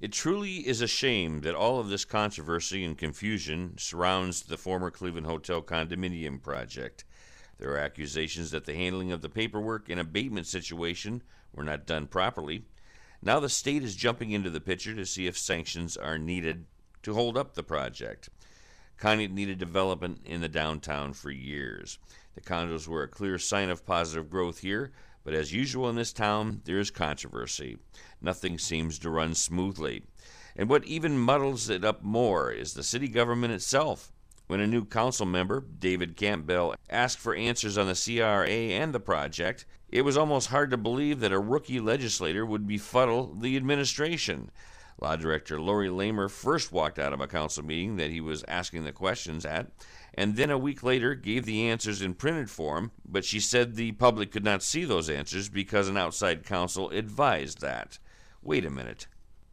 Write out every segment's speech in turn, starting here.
It truly is a shame that all of this controversy and confusion surrounds the former Cleveland Hotel condominium project. There are accusations that the handling of the paperwork and abatement situation were not done properly. Now the state is jumping into the picture to see if sanctions are needed to hold up the project. Conneaut needed development in the downtown for years. The condos were a clear sign of positive growth here, but as usual in this town, there is controversy. Nothing seems to run smoothly. And what even muddles it up more is the city government itself. When a new council member, David Campbell, asked for answers on the CRA and the project, it was almost hard to believe that a rookie legislator would befuddle the administration. Law Director Lori Lamer first walked out of a council meeting that he was asking the questions at, and then a week later gave the answers in printed form, but she said the public could not see those answers because an outside counsel advised that. Wait a minute.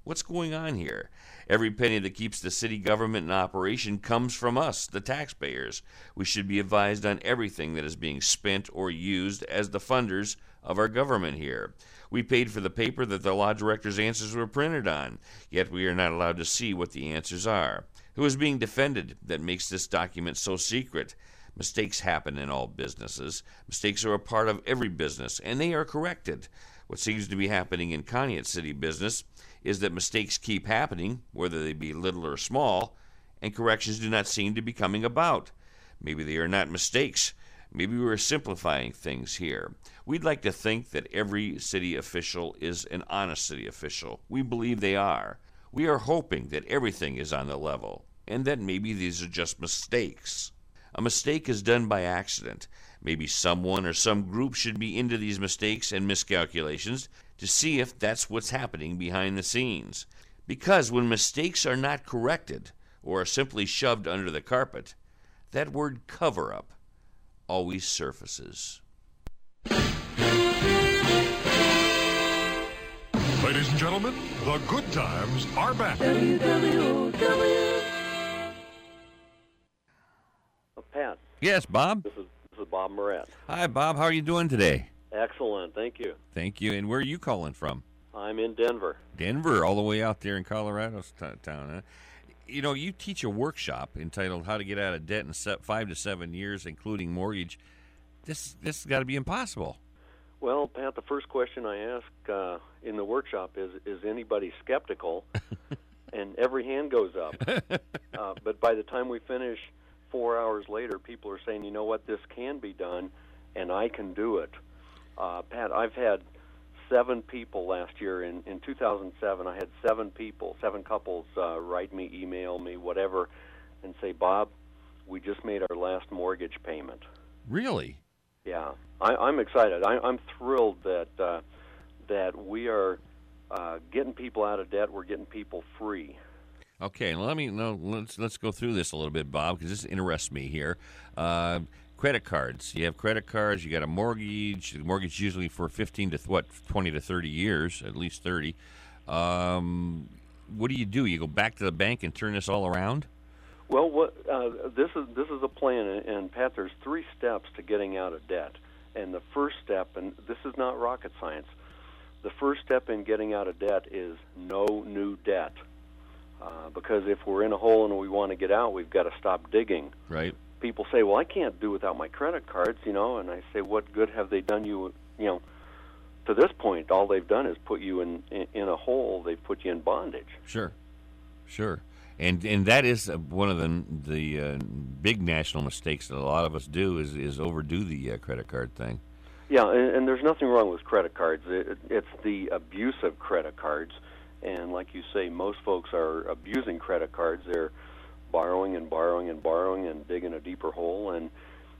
What's going on here? Every penny that keeps the city government in operation comes from us, the taxpayers. We should be advised on everything that is being spent or used as the funders of our government here. We paid for the paper that the law director's answers were printed on, yet we are not allowed to see what the answers are. Who is being defended that makes this document so secret? Mistakes happen in all businesses. Mistakes are a part of every business, and they are corrected. What seems to be happening in Conneaut City business is that mistakes keep happening, whether they be little or small, and corrections do not seem to be coming about. Maybe they are not mistakes. Maybe we're simplifying things here. We'd like to think that every city official is an honest city official. We believe they are. We are hoping that everything is on the level, and that maybe these are just mistakes. A mistake is done by accident. Maybe someone or some group should be into these mistakes and miscalculations to see if that's what's happening behind the scenes. Because when mistakes are not corrected or are simply shoved under the carpet, that word cover up always surfaces. Ladies and gentlemen, the good times are back. Uh, Pat, Yes, Bob. this is this is Bob Moret. Hi, Bob. How are you doing today? Excellent, thank you. Thank you. And where are you calling from? I'm in Denver. Denver, all the way out there in Colorado's t- town. Huh? You know, you teach a workshop entitled "How to Get Out of Debt in Five to Seven Years, Including Mortgage." This this has got to be impossible. Well, Pat, the first question I ask uh, in the workshop is: Is anybody skeptical? and every hand goes up. uh, but by the time we finish, four hours later, people are saying, "You know what? This can be done, and I can do it." Uh, Pat, I've had seven people last year in in 2007. I had seven people, seven couples, uh, write me, email me, whatever, and say, "Bob, we just made our last mortgage payment." Really? Yeah, I, I'm excited. I, I'm thrilled that uh, that we are uh, getting people out of debt. We're getting people free. Okay, let me no. Let's let's go through this a little bit, Bob, because this interests me here. Uh, credit cards. You have credit cards. You got a mortgage. The mortgage usually for fifteen to what twenty to thirty years, at least thirty. Um, what do you do? You go back to the bank and turn this all around? Well, what uh, this is this is a plan, and, and Pat, there's three steps to getting out of debt. And the first step, and this is not rocket science, the first step in getting out of debt is no new debt. Uh, because if we're in a hole and we want to get out, we've got to stop digging. Right. People say, "Well, I can't do without my credit cards," you know, and I say, "What good have they done you?" You know, to this point, all they've done is put you in in, in a hole. They've put you in bondage. Sure. Sure. And and that is uh, one of the the uh, big national mistakes that a lot of us do is is overdo the uh, credit card thing. Yeah, and, and there's nothing wrong with credit cards. It, it's the abuse of credit cards, and like you say, most folks are abusing credit cards. They're borrowing and borrowing and borrowing and digging a deeper hole, and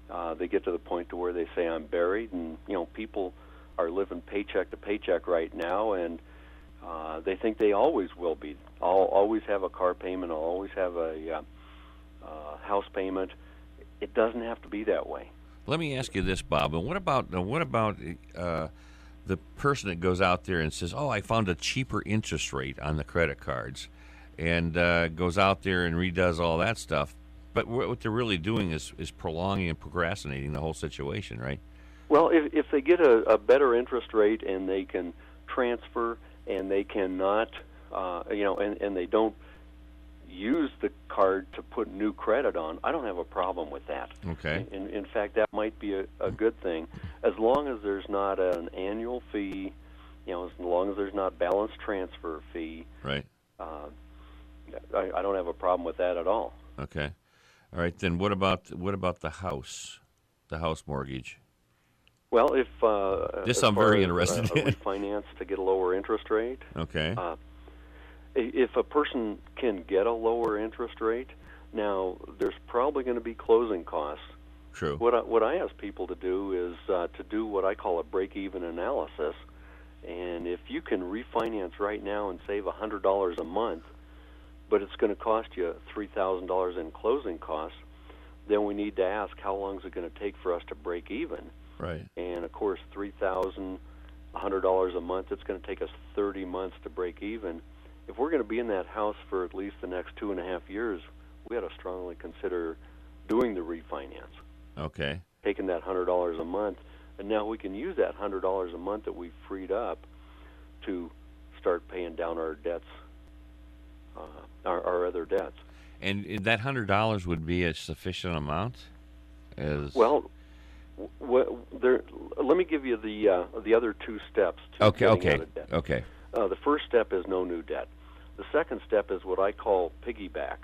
uh, they get to the point to where they say, "I'm buried," and you know, people are living paycheck to paycheck right now, and uh, they think they always will be. I'll always have a car payment. I'll always have a uh, uh, house payment. It doesn't have to be that way. Let me ask you this, Bob. And what about what about uh, the person that goes out there and says, "Oh, I found a cheaper interest rate on the credit cards," and uh, goes out there and redoes all that stuff? But what what they're really doing is is prolonging and procrastinating the whole situation, right? Well, if if they get a, a better interest rate and they can transfer and they cannot uh, you know, and and they don't use the card to put new credit on, I don't have a problem with that. Okay. In, in fact, that might be a, a good thing, as long as there's not an annual fee. You know, as long as there's not balance transfer fee, Right. uh, I, I don't have a problem with that at all. Okay. All right. Then what about what about the house, the house mortgage? Well, if uh, This I'm very as, interested uh, in. refinance to get a lower interest rate, Okay. Uh, if a person can get a lower interest rate, now there's probably going to be closing costs. True. What I, what I ask people to do is uh, to do what I call a break-even analysis, and if you can refinance right now and save hundred dollars a month, but it's going to cost you three thousand dollars in closing costs, then we need to ask how long is it going to take for us to break even? Right. and of course three thousand hundred dollars a month it's going to take us thirty months to break even if we're going to be in that house for at least the next two and a half years we ought to strongly consider doing the refinance Okay. taking that hundred dollars a month and now we can use that hundred dollars a month that we've freed up to start paying down our debts uh, our, our other debts And that hundred dollars would be a sufficient amount. As well w- there, let me give you the uh, the other two steps to Okay. Okay. out of debt. Okay. Uh, the first step is no new debt. The second step is what I call piggyback,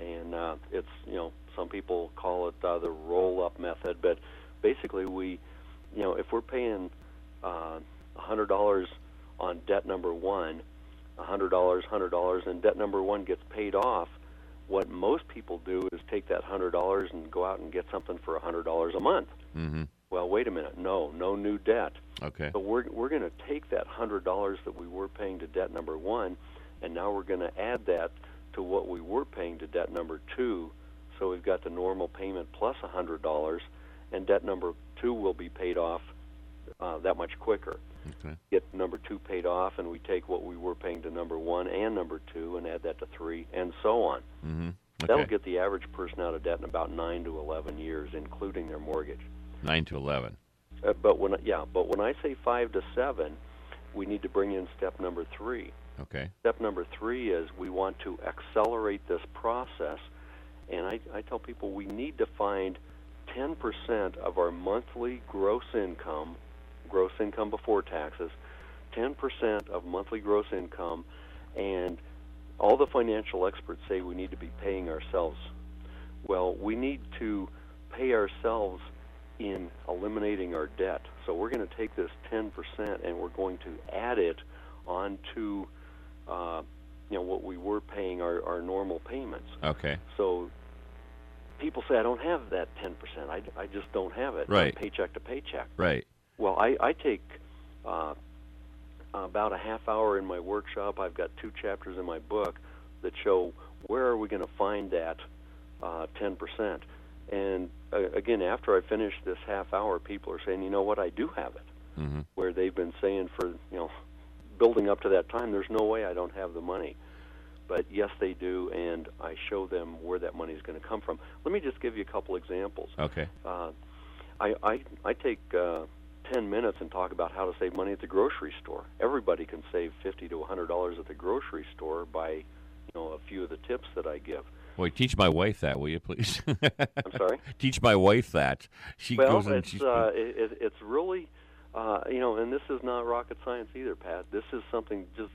and uh, it's you know some people call it uh, the roll-up method, but basically we, you know, if we're paying uh, hundred dollars on debt number one, hundred dollars, hundred dollars, and debt number one gets paid off. What most people do is take that hundred dollars and go out and get something for hundred dollars a month. Mm-hmm. Well, wait a minute, no, no new debt. Okay. So we're we're going to take that hundred dollars that we were paying to debt number one, and now we're going to add that to what we were paying to debt number two. So we've got the normal payment plus a hundred dollars, and debt number two will be paid off uh, that much quicker. Okay. Get number two paid off, and we take what we were paying to number one and number two, and add that to three, and so on. Mm-hmm. That'll get the average person out of debt in about nine to eleven years, including their mortgage. Nine to eleven. Uh, but when yeah, but when I say five to seven, we need to bring in step number three. Okay. Step number three is we want to accelerate this process, and I, I tell people we need to find 10% of our monthly gross income, gross income before taxes, 10% of monthly gross income, and all the financial experts say we need to be paying ourselves. Well, we need to pay ourselves in eliminating our debt. So we're going to take this 10% and we're going to add it onto uh, you know what we were paying our, our normal payments. Okay. So people say I don't have that 10%. I, I just don't have it. Right. Paycheck to paycheck. Right. Well, I, I take uh, about a half hour in my workshop. I've got two chapters in my book that show where are we going to find that uh, 10%. And uh, again, after I finish this half hour, people are saying, you know what, I do have it. Mm-hmm. Where they've been saying for you know building up to that time, there's no way I don't have the money. But yes, they do, and I show them where that money is going to come from. Let me just give you a couple examples. Okay. Uh, I, I I take uh, ten minutes and talk about how to save money at the grocery store. Everybody can save fifty to hundred dollars at the grocery store by, you know, a few of the tips that I give. Boy, teach my wife that, will you, please? I'm sorry. teach my wife that. She well, goes and it's she's. uh, it, it- it's really, uh, you know, and this is not rocket science either, Pat. This is something just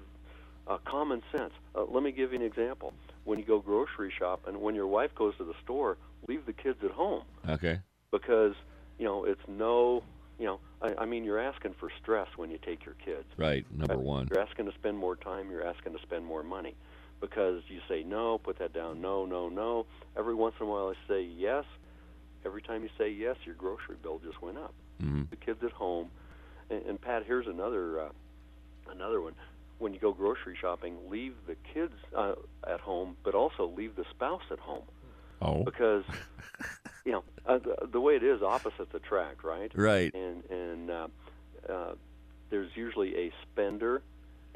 uh, common sense. Uh, let me give you an example. When you go grocery shop, and when your wife goes to the store, leave the kids at home okay. because you know it's no, you know, mean, you're asking for stress when you take your kids. Right. Number one. You're asking to spend more time. You're asking to spend more money because you say no, put that down, no, no, no. Every once in a while, I say yes. Every time you say yes, your grocery bill just went up. Mm-hmm. The kids at home, and, and Pat, here's another uh, another one. When you go grocery shopping, leave the kids uh, at home, but also leave the spouse at home Oh. because you know uh, the, the way it is, opposites attract, right? Right. and and uh, uh, there's usually a spender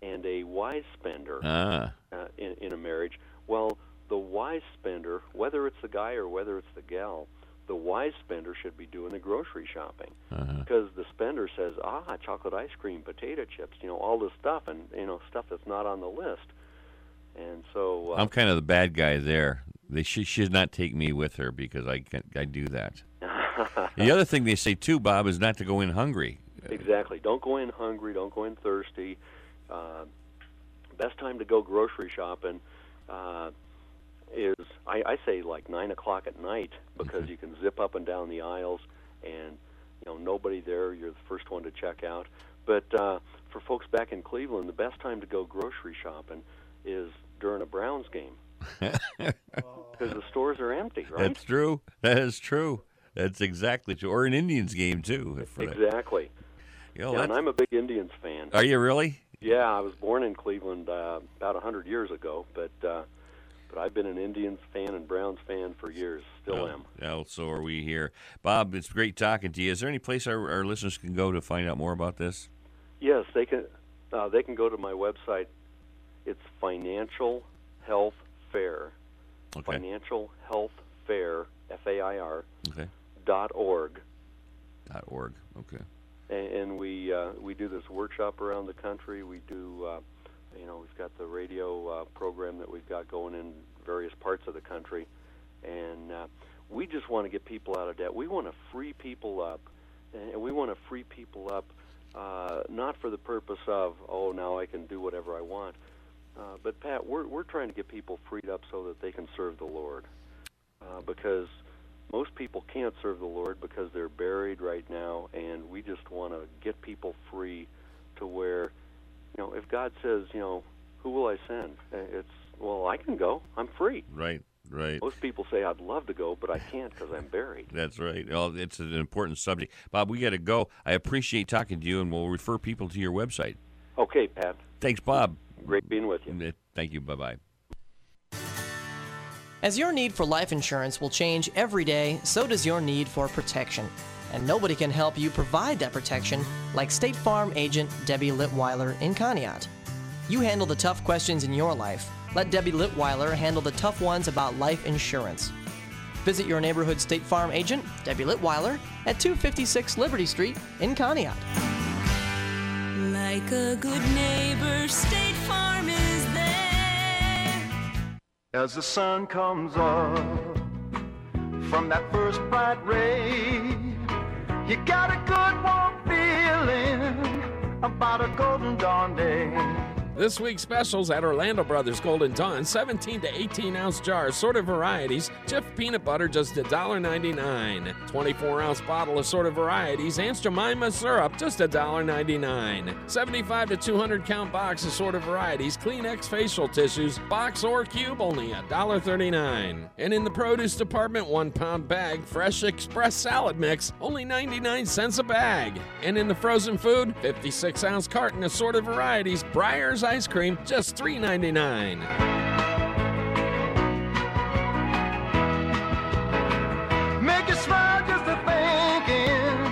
and a wise spender Ah. uh, in, in a marriage. Well, the wise spender, whether it's the guy or whether it's the gal, the wise spender should be doing the grocery shopping Uh-huh. because the spender says, "Ah, chocolate ice cream, potato chips, you know, all this stuff, and you know, stuff that's not on the list." And so uh, I'm kind of the bad guy there. They she should not take me with her because I can I do that. the other thing they say too, Bob, is not to go in hungry. Exactly. Don't go in hungry. Don't go in thirsty. Uh, best time to go grocery shopping uh, is I, I say like nine o'clock at night because you can zip up and down the aisles and you know nobody there. You're the first one to check out. But uh, for folks back in Cleveland, the best time to go grocery shopping is during a Browns game because the stores are empty. Right? That's true. That is true. That's exactly true. Or an Indians game too. exactly. You know, yeah, and I'm a big Indians fan. Are you really? Yeah, I was born in Cleveland uh, about a hundred years ago, but uh, but I've been an Indians fan and Browns fan for years. Still Oh, am. Well, so are we here. Bob, it's great talking to you. Is there any place our, our listeners can go to find out more about this? Yes, they can. Uh, they can go to my website. It's Financial Health Fair. Okay. Financial Health Fair. F A I R. Okay. Dot org. Dot org. Okay. and, and we uh, we do this workshop around the country. We do, uh, you know, we've got the radio uh, program that we've got going in various parts of the country, and uh, we just want to get people out of debt. We want to free people up, and we want to free people up, uh, not for the purpose of oh now I can do whatever I want, uh, but Pat, we're we're trying to get people freed up so that they can serve the Lord, uh, because most people can't serve the Lord because they're buried right now, and we just want to get people free to where, you know, if God says, you know, who will I send? Uh, It's well, I can go. I'm free. Right. Right. Most people say I'd love to go, but I can't because I'm buried. That's right. Well, it's an important subject. Bob, we got to go. I appreciate talking to you, and we'll refer people to your website. Okay, Pat. Thanks, Bob. Great being with you. Thank you. Bye bye. As your need for life insurance will change every day, so does your need for protection. And nobody can help you provide that protection like State Farm agent Debbie Litweiler in Conneaut. You handle the tough questions in your life. Let Debbie Litweiler handle the tough ones about life insurance. Visit your neighborhood State Farm agent, Debbie Litweiler, at 256 Liberty Street in Conneaut. Like a good neighbor, State Farm is there. As the sun comes up from that first bright ray, you got a good warm feeling about a golden dawn day. This week's specials at Orlando Brothers Golden Dawn 17 to 18 ounce jars, sorted varieties. Jif peanut butter just $1.99. 24 ounce bottle of sorted varieties. Aunt Jemima syrup just $1.99. 75 to 200 count box of sorted varieties. Kleenex facial tissues, box or cube, only $1.39. And in the produce department, one pound bag, fresh express salad mix, only 99 cents a bag. And in the frozen food, 56 ounce carton assorted varieties, Breyer's ice cream, just $3.99. Make you smile just a thinking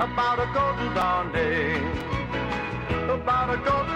about a golden dawn day. About a golden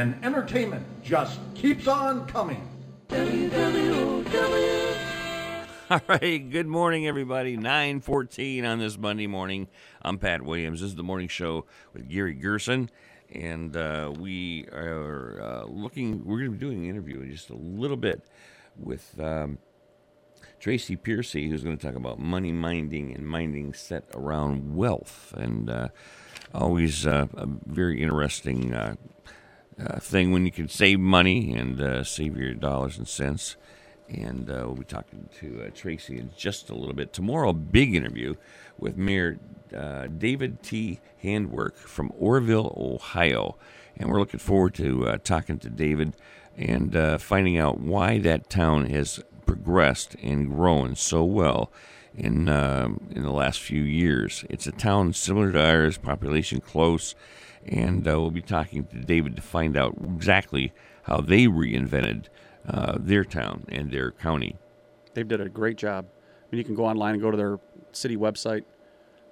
And entertainment just keeps on coming. All right. Good morning, everybody. 914 on this Monday morning. I'm Pat Williams. This is the morning show with Gary Gerson. And uh, we are uh, looking, we're going to be doing an interview in just a little bit with um, Tracy Piercy, who's going to talk about money minding and minding set around wealth. And uh, always uh, a very interesting uh, thing when you can save money and uh, save your dollars and cents. And uh, we'll be talking to uh, Tracy in just a little bit. Tomorrow, big interview with Mayor uh, David T. Handwork from Orrville, Ohio. And we're looking forward to talking to David and finding out why that town has progressed and grown so well in um, in the last few years. It's a town similar to ours, population close, and uh, we'll be talking to David to find out exactly how they reinvented uh, their town and their county. They've did a great job. I mean, you can go online and go to their city website.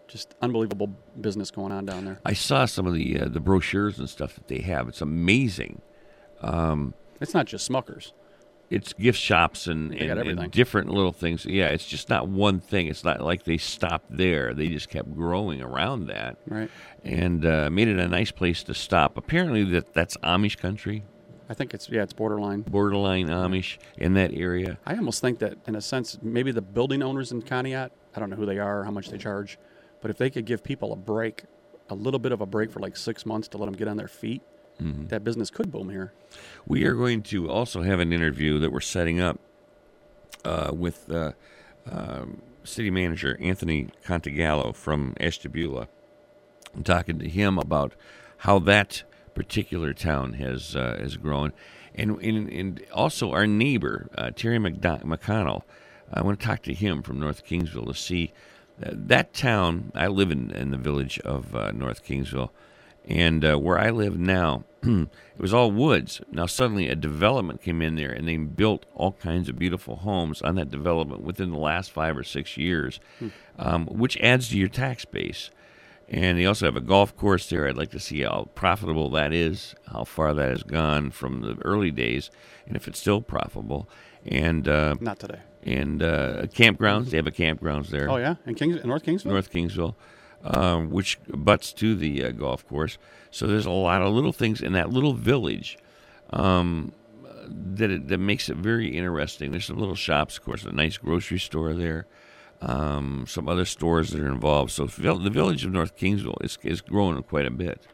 Just unbelievable business going on down there. I saw some of the uh, the brochures and stuff that they have. It's amazing. Um, It's not just Smuckers. It's gift shops and, and, and different little things. Yeah, it's just not one thing. It's not like they stopped there. They just kept growing around that, Right. and uh, made it a nice place to stop. Apparently, that that's Amish country, I think it's yeah, it's borderline. borderline Amish in that area. I almost think that in a sense, maybe the building owners in Conneaut, I don't know who they are, how much they charge, but if they could give people a break, a little bit of a break for like six months to let them get on their feet, Mm-hmm. that business could boom here. We are going to also have an interview that we're setting up uh, with uh, um, City Manager Anthony Cantagallo from Ashtabula. I'm talking to him about how that particular town has uh, has grown, and, and and also our neighbor uh, Terry McDo- McConnell. I want to talk to him from North Kingsville to see uh, that town. I live in, in the village of uh, North Kingsville, and uh, where I live now, it was all woods. Now suddenly a development came in there, and they built all kinds of beautiful homes on that development within the last five or six years, um, which adds to your tax base. And they also have a golf course there. I'd like to see how profitable that is, how far that has gone from the early days, and if it's still profitable. And uh, Not today. and uh, campgrounds. They have a campgrounds there. Oh yeah, in Kings, in North Kingsville. North Kingsville, um, which butts to the uh, golf course. So there's a lot of little things in that little village um, that it, that makes it very interesting. There's some little shops, of course, a nice grocery store there, um, some other stores that are involved. So the village of North Kingsville is is growing quite a bit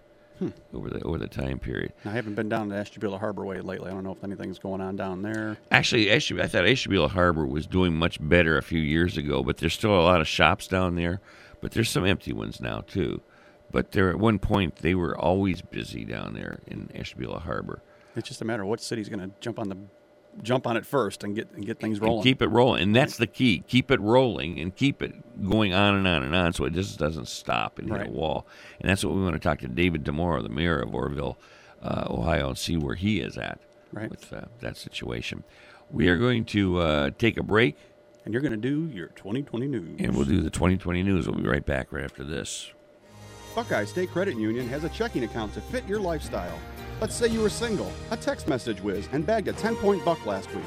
over the over the time period. I haven't been down to Ashtabula Harbor Way lately. I don't know if anything's going on down there. Actually, Ashtab- I thought Ashtabula Harbor was doing much better a few years ago, but there's still a lot of shops down there. But there's some empty ones now too. But there, at one point, they were always busy down there in Ashtabula Harbor. It's just a matter of what city's going to jump on the jump on it first and get and get things And rolling. keep it rolling, and that's the key. Keep it rolling and keep it going on and on and on, so it just doesn't stop and hit Right. a wall. And that's what we want to talk to David Demore, the mayor of Orrville, uh, Ohio, and see where he is at Right. with uh, that situation. We are going to uh, take a break. And you're going to do your 2020 news. And we'll do the 2020 news. We'll be right back right after this. Buckeye State Credit Union has a checking account to fit your lifestyle. Let's say you were single, a text message whiz, and bagged a 10 point buck last week.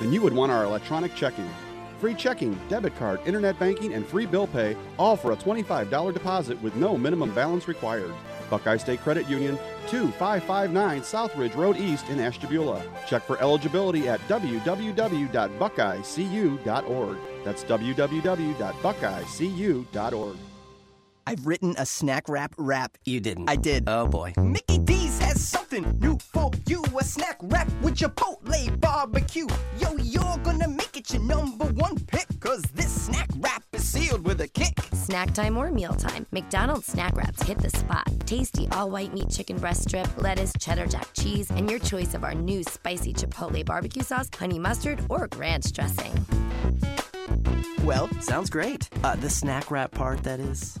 Then you would want our electronic checking. Free checking, debit card, internet banking, and free bill pay, all for a $25 deposit with no minimum balance required. Buckeye State Credit Union, 2559 Southridge Road East in Ashtabula. Check for eligibility at www.buckeyecu.org. That's www.buckeyecu.org. I've written a snack wrap rap. You didn't. I did. Oh boy. Mickey D's has something new for you. A snack wrap with Chipotle barbecue. Yo, Snack time or mealtime, McDonald's snack wraps hit the spot. Tasty all white meat chicken breast strip, lettuce, cheddar jack cheese, and your choice of our new spicy Chipotle barbecue sauce, honey mustard, or ranch dressing. Well, sounds great. Uh, the snack wrap part, that is.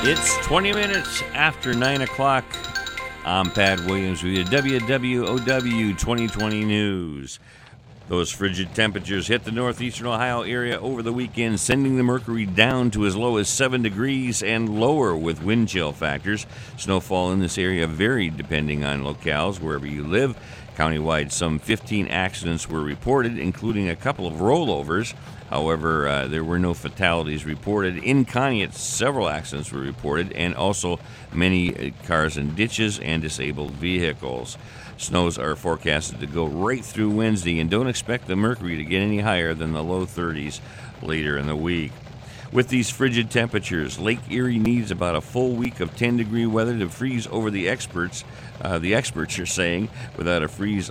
It's 20 minutes after 9 o'clock. I'm Pat Williams with your WWOW 2020 news. Those frigid temperatures hit the northeastern Ohio area over the weekend, sending the mercury down to as low as 7 degrees and lower with wind chill factors. Snowfall in this area varied depending on locales, wherever you live. Countywide, some 15 accidents were reported, including a couple of rollovers. However, uh, there were no fatalities reported. In Conneaut, several accidents were reported, and also many uh, cars in ditches and disabled vehicles. Snows are forecasted to go right through Wednesday, and don't expect the mercury to get any higher than the low 30s later in the week. With these frigid temperatures, Lake Erie needs about a full week of 10 degree weather to freeze over the experts. Uh, the experts are saying without a freeze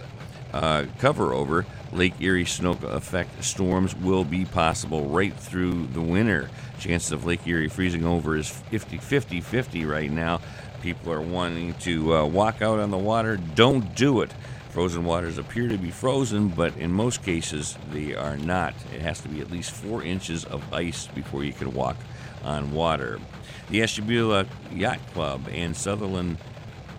uh, cover over, Lake Erie snow effect storms will be possible right through the winter. Chances of Lake Erie freezing over is 50 50 50 right now. People are wanting to uh, walk out on the water. Don't do it. Frozen waters appear to be frozen, but in most cases they are not. It has to be at least four inches of ice before you can walk on water. The Ashtabula Yacht Club and Sutherland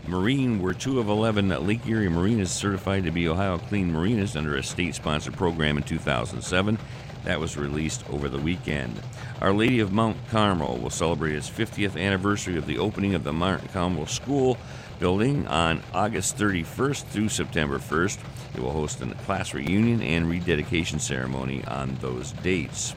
Marine were two of 11 Lake Erie marinas certified to be Ohio Clean Marinas under a state sponsored program in 2007. That was released over the weekend. Our Lady of Mount Carmel will celebrate its 50th anniversary of the opening of the Mount Carmel School building on August 31st through September 1st. It will host a class reunion and rededication ceremony on those dates.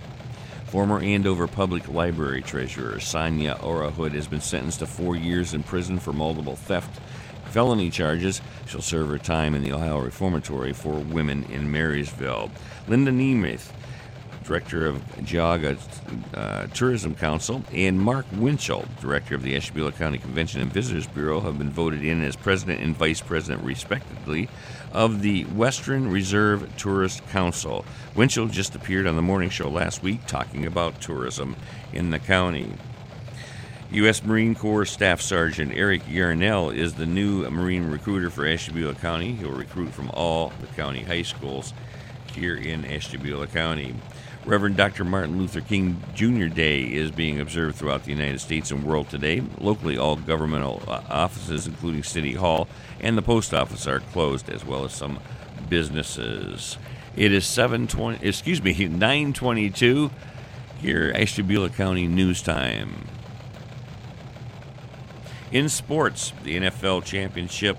Former Andover Public Library treasurer Sonia Orahood has been sentenced to four years in prison for multiple theft felony charges. She'll serve her time in the Ohio Reformatory for Women in Marysville. Linda Nemeth Director of Geauga uh, Tourism Council, and Mark Winchell, Director of the Ashtabula County Convention and Visitors Bureau, have been voted in as President and Vice President, respectively, of the Western Reserve Tourist Council. Winchell just appeared on the morning show last week talking about tourism in the county. U.S. Marine Corps Staff Sergeant Eric Yarnell is the new Marine recruiter for Ashtabula County. He'll recruit from all the county high schools here in Ashtabula County. Reverend Dr. Martin Luther King Jr. Day is being observed throughout the United States and world today. Locally, all governmental uh, offices, including City Hall and the post office, are closed, as well as some businesses. It is 720, excuse me, 922 here, Ashtabula County News Time. In sports, the NFL Championship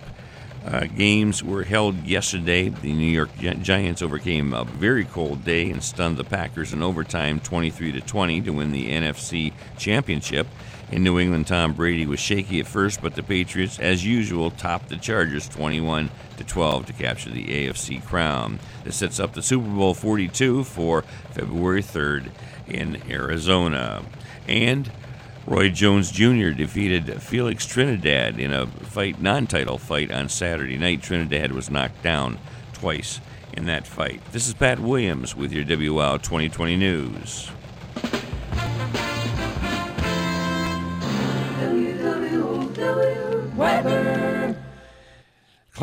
uh, games were held yesterday. The New York Giants overcame a very cold day and stunned the Packers in overtime 23 to 20 to win the NFC Championship. In New England, Tom Brady was shaky at first, but the Patriots, as usual, topped the Chargers 21 to 12 to capture the AFC crown. This sets up the Super Bowl 42 for February 3rd in Arizona. And Roy Jones Jr. defeated Felix Trinidad in a fight, non-title fight on Saturday night. Trinidad was knocked down twice in that fight. This is Pat Williams with your WL 2020 news.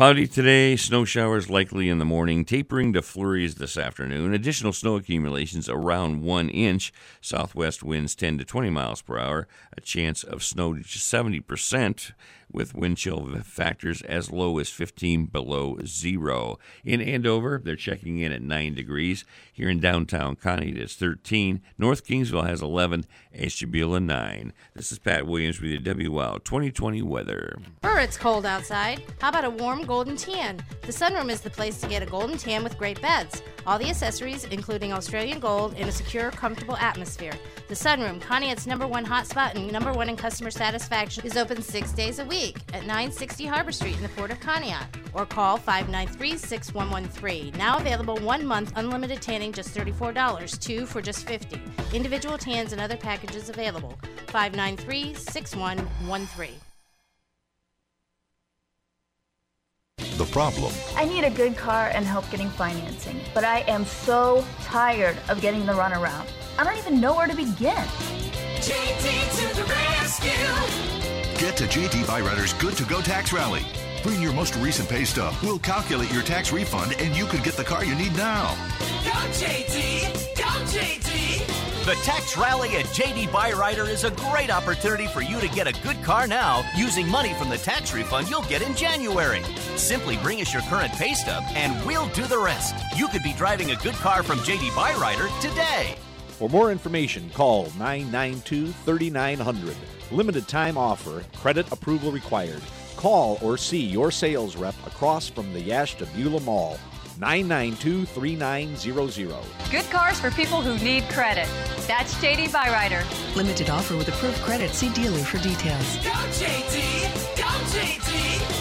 Cloudy today, snow showers likely in the morning, tapering to flurries this afternoon. Additional snow accumulations around one inch. Southwest winds 10 to 20 miles per hour. A chance of snow to 70% with wind chill factors as low as 15 below zero. In Andover, they're checking in at 9 degrees. Here in downtown Conneaut, it's 13. North Kingsville has 11. Ashtabula 9. This is Pat Williams with your WOW 2020 weather. Sure, it's cold outside. How about a warm golden tan? The sunroom is the place to get a golden tan with great beds. All the accessories, including Australian gold, in a secure, comfortable atmosphere. The sunroom, Conneaut's number one hotspot and number one in customer satisfaction, is open six days a week at 960 Harbor Street in the Port of Conneaut. Or call 593 6113. Now available one month unlimited tanning, just $34. Two for just 50. Individual tans and other packages available. 593 6113. The problem. I need a good car and help getting financing, but I am so tired of getting the runaround. I don't even know where to begin. JD to the rescue. Get to JD Byrider's Good to Go Tax Rally. Bring your most recent pay stub. We'll calculate your tax refund and you could get the car you need now. Go JD. Go JD. The tax rally at JD Byrider is a great opportunity for you to get a good car now using money from the tax refund you'll get in January. Simply bring us your current pay stub and we'll do the rest. You could be driving a good car from JD Byrider today. For more information, call 992 3900. Limited time offer, credit approval required. Call or see your sales rep across from the Ashtabula Mall. 992 3900. Good cars for people who need credit. That's JD Byrider. Limited offer with approved credit. See dealer for details. Go JD! Go JD!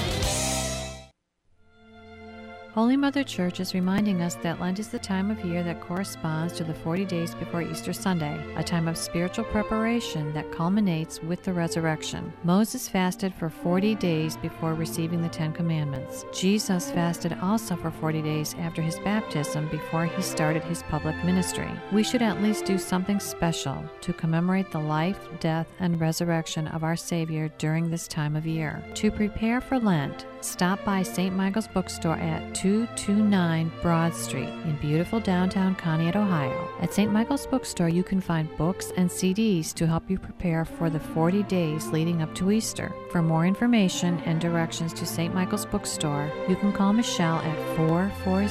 Holy Mother Church is reminding us that Lent is the time of year that corresponds to the 40 days before Easter Sunday, a time of spiritual preparation that culminates with the resurrection. Moses fasted for 40 days before receiving the Ten Commandments. Jesus fasted also for 40 days after his baptism before he started his public ministry. We should at least do something special to commemorate the life, death, and resurrection of our Savior during this time of year. To prepare for Lent, stop by St. Michael's Bookstore at 229 Broad Street in beautiful downtown Conneaut, Ohio. At St. Michael's Bookstore, you can find books and CDs to help you prepare for the 40 days leading up to Easter. For more information and directions to St. Michael's Bookstore, you can call Michelle at 440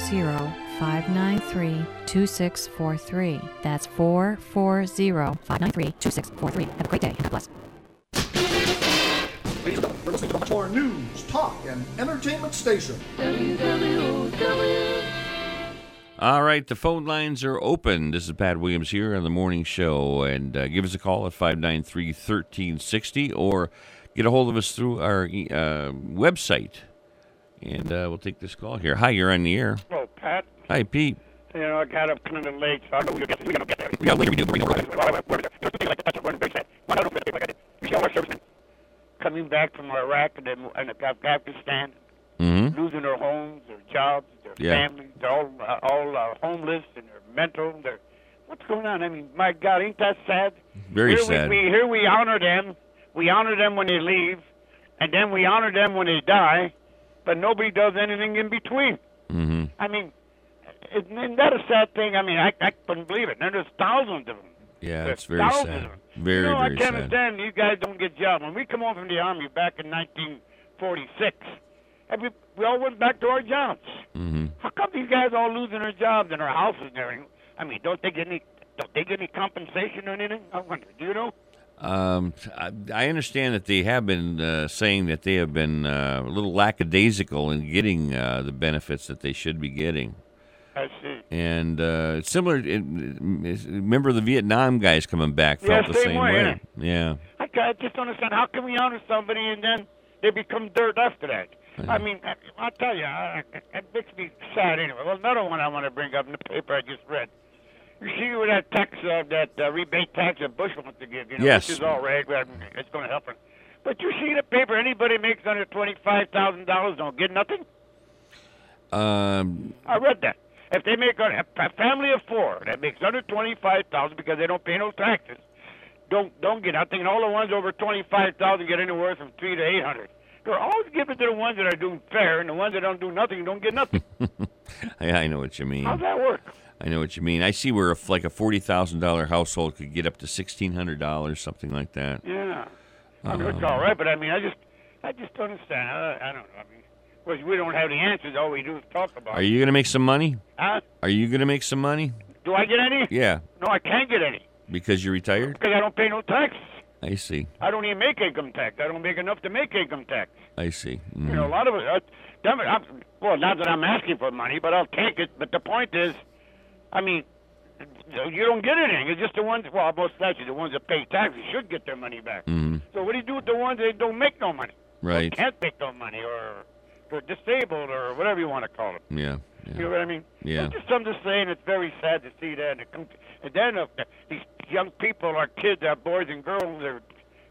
593 2643. That's 440 593 2643. Have a great day and God bless. Ladies and gentlemen, we're listening to much more news, talk, and entertainment station. All right, the phone lines are open. This is Pat Williams here on the morning show, and uh, give us a call at 593 1360 or get a hold of us through our uh, website. And uh, we'll take this call here. Hi, you're on the air. Hello, Pat. Hi, Pete. You know, I got up kind of late, so I know we're going to get there. Yeah, later we do. Bring it over. Coming back from Iraq and and Afghanistan, Mhm. losing their homes, their jobs, their Yeah. families, they're all uh, all uh, homeless and they're mental. They're what's going on? I mean, my God, ain't that sad? Very here sad. We, we here we honor them. We honor them when they leave, and then we honor them when they die, but nobody does anything in between. Mm-hmm. I mean, isn't isn't that a sad thing? I mean, I, I couldn't believe it. And there's thousands of them. Yeah, it's very thousands sad. Very, you know, very I can't sad. understand you guys don't get jobs. When we come home from the army back in 1946, every, we all went back to our jobs. Mm-hmm. How come these guys all losing their jobs and their houses and everything? I mean, don't they get any? Don't they get any compensation or anything? I wonder. Do you know? Um, I, I understand that they have been uh, saying that they have been uh, a little lackadaisical in getting uh, the benefits that they should be getting. I see. And uh, similar. It, remember the Vietnam guys coming back Yeah, felt the same way, way. Yeah. I, I just don't understand. How can we honor somebody and then they become dirt after that? I mean, I, I'll tell you, I, it makes me sad anyway. Well, another one I want to bring up in the paper I just read. You see with that tax, uh, that uh, rebate tax that Bush wants to give, you know, Yes. which is all right. It's going to help her. But you see the paper, anybody makes under twenty-five thousand dollars don't get nothing. Um, I read that. If they make a, a family of four that makes under twenty-five thousand because they don't pay no taxes, don't don't get nothing. And all the ones over twenty-five thousand get anywhere from three to eight hundred. They're always giving to the ones that are doing fair, and the ones that don't do nothing don't get nothing. I, I know what you mean. How's that work? I know what you mean. I see where if like a forty thousand dollar household could get up to sixteen hundred dollars, something like that. Yeah, I mean, it's Um, all right, but I mean, I just I just don't understand. I, I don't know. I mean, course, we don't have the answers. All we do is talk about. Are it. you going to make some money? Huh? Are you going to make some money? Do I get any? Yeah, No, I can't get any because you're retired. because I don't pay no taxes. I see. I don't even make income tax. I don't make enough to make income tax. I see. You know, a lot of it. Uh, damn it, I'm, well, not that I'm asking for money, but I'll take it. But the point is, I mean, you don't get anything. It's just the ones. Well, most likely the ones that pay taxes should get their money back. Mhm. So what do you do with the ones that don't make no money? Right. Can't make no money, or they're disabled, or whatever you want to call it. Yeah. You know what I mean? Yeah. It's just I'm just saying it's very sad to see that. And, it comes, and then uh, these young people, our kids, our boys and girls, they're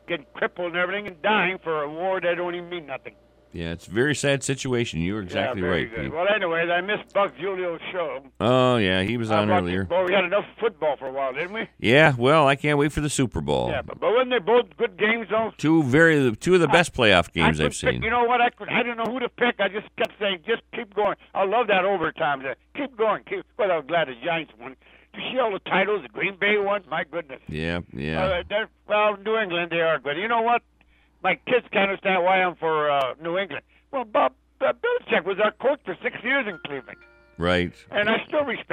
getting crippled and everything and dying for a war that don't even mean nothing. Yeah, it's a very sad situation. You're exactly yeah, right, Pete. Well, anyways, I missed Buck Julio's show. Oh yeah, he was on earlier. Well, we had enough football for a while, didn't we? Yeah, well, I can't wait for the Super Bowl. Yeah, but, but wasn't they both good games though? Two very two of the best playoff games I I've pick- seen. You know what? I could. I didn't know who to pick. I just kept saying, just keep going. I love that overtime. There. Keep going. Keep. Well, I'm glad the Giants won. You see all the titles the Green Bay won? My goodness. Yeah, yeah. Uh, they're, well, New England, they are good. You know what? My kids can't understand why I'm for uh, New England. Well, Bob uh, Belichick was our coach for six years in Cleveland, right. and I still respect.